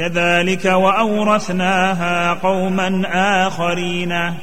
كذلك وأورثناها قوما آخرين.